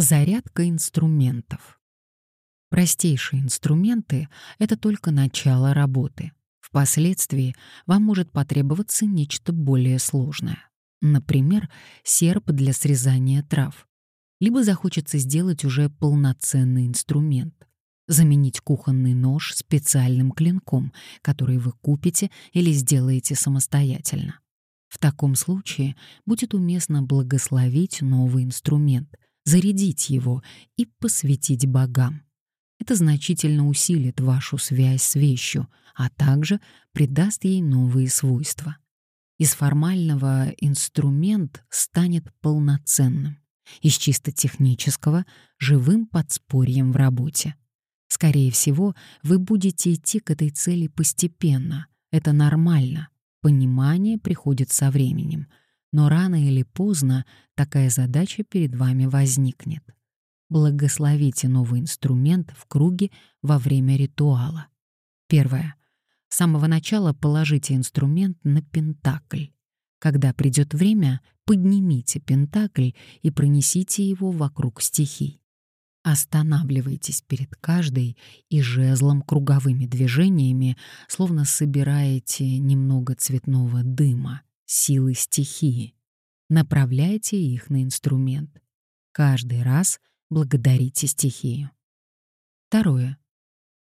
Зарядка инструментов. Простейшие инструменты — это только начало работы. Впоследствии вам может потребоваться нечто более сложное. Например, серп для срезания трав. Либо захочется сделать уже полноценный инструмент. Заменить кухонный нож специальным клинком, который вы купите или сделаете самостоятельно. В таком случае будет уместно благословить новый инструмент — зарядить его и посвятить богам. Это значительно усилит вашу связь с вещью, а также придаст ей новые свойства. Из формального инструмент станет полноценным, из чисто технического — живым подспорьем в работе. Скорее всего, вы будете идти к этой цели постепенно. Это нормально. Понимание приходит со временем — но рано или поздно такая задача перед вами возникнет. Благословите новый инструмент в круге во время ритуала. Первое. С самого начала положите инструмент на пентакль. Когда придет время, поднимите пентакль и пронесите его вокруг стихий. Останавливайтесь перед каждой и жезлом круговыми движениями, словно собираете немного цветного дыма силы стихии. Направляйте их на инструмент. Каждый раз благодарите стихию. Второе.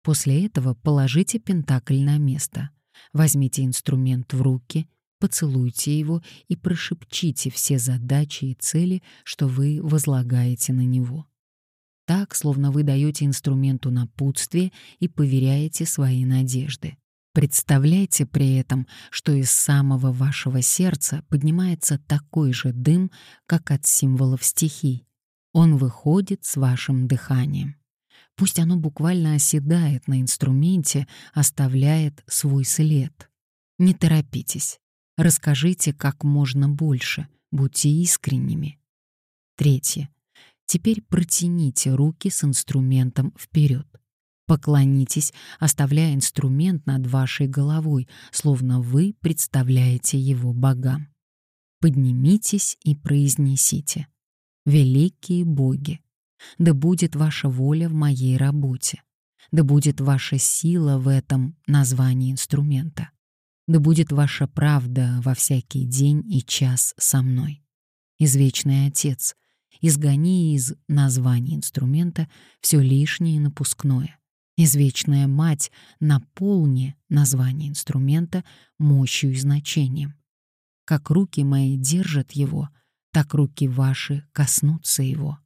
После этого положите пентакль на место. Возьмите инструмент в руки, поцелуйте его и прошепчите все задачи и цели, что вы возлагаете на него. Так, словно вы даете инструменту напутствие и поверяете свои надежды. Представляйте при этом, что из самого вашего сердца поднимается такой же дым, как от символов стихий. Он выходит с вашим дыханием. Пусть оно буквально оседает на инструменте, оставляет свой след. Не торопитесь. Расскажите как можно больше, будьте искренними. Третье. Теперь протяните руки с инструментом вперед. Поклонитесь, оставляя инструмент над вашей головой, словно вы представляете его богам. Поднимитесь и произнесите. «Великие боги, да будет ваша воля в моей работе, да будет ваша сила в этом названии инструмента, да будет ваша правда во всякий день и час со мной. Извечный Отец, изгони из названия инструмента все лишнее и напускное, Извечная мать наполни название инструмента мощью и значением. Как руки мои держат его, так руки ваши коснутся его.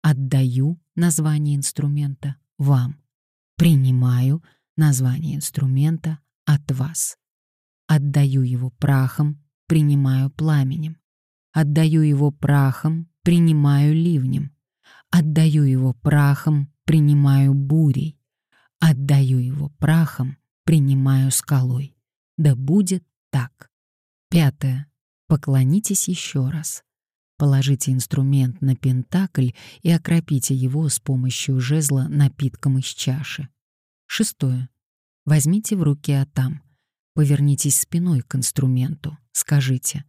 Отдаю название инструмента вам. Принимаю название инструмента от вас. Отдаю его прахом, принимаю пламенем. Отдаю его прахом, принимаю ливнем. Отдаю его прахом, принимаю бурей. Отдаю его прахом, принимаю скалой. Да будет так. Пятое. Поклонитесь еще раз. Положите инструмент на пентакль и окропите его с помощью жезла напитком из чаши. Шестое. Возьмите в руки атам. Повернитесь спиной к инструменту. Скажите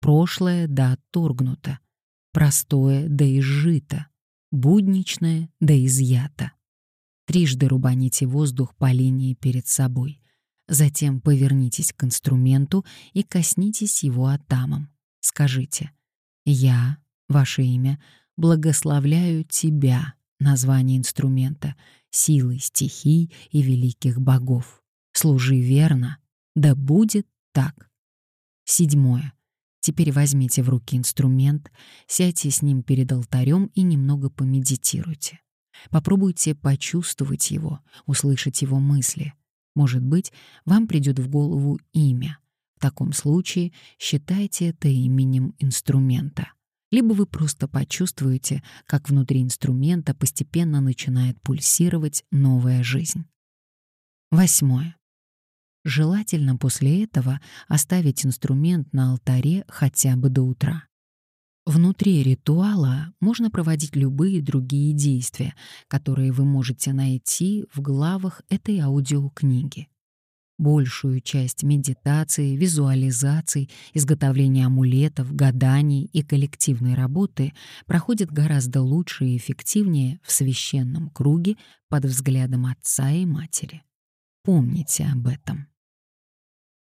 «Прошлое да отторгнуто, простое да изжито, будничное да изъято». Трижды рубаните воздух по линии перед собой. Затем повернитесь к инструменту и коснитесь его атамом. Скажите «Я, ваше имя, благословляю тебя» название инструмента, силы стихий и великих богов. Служи верно, да будет так. Седьмое. Теперь возьмите в руки инструмент, сядьте с ним перед алтарем и немного помедитируйте. Попробуйте почувствовать его, услышать его мысли. Может быть, вам придет в голову имя. В таком случае считайте это именем инструмента. Либо вы просто почувствуете, как внутри инструмента постепенно начинает пульсировать новая жизнь. Восьмое. Желательно после этого оставить инструмент на алтаре хотя бы до утра. Внутри ритуала можно проводить любые другие действия, которые вы можете найти в главах этой аудиокниги. Большую часть медитации, визуализаций, изготовления амулетов, гаданий и коллективной работы проходит гораздо лучше и эффективнее в священном круге под взглядом отца и матери. Помните об этом.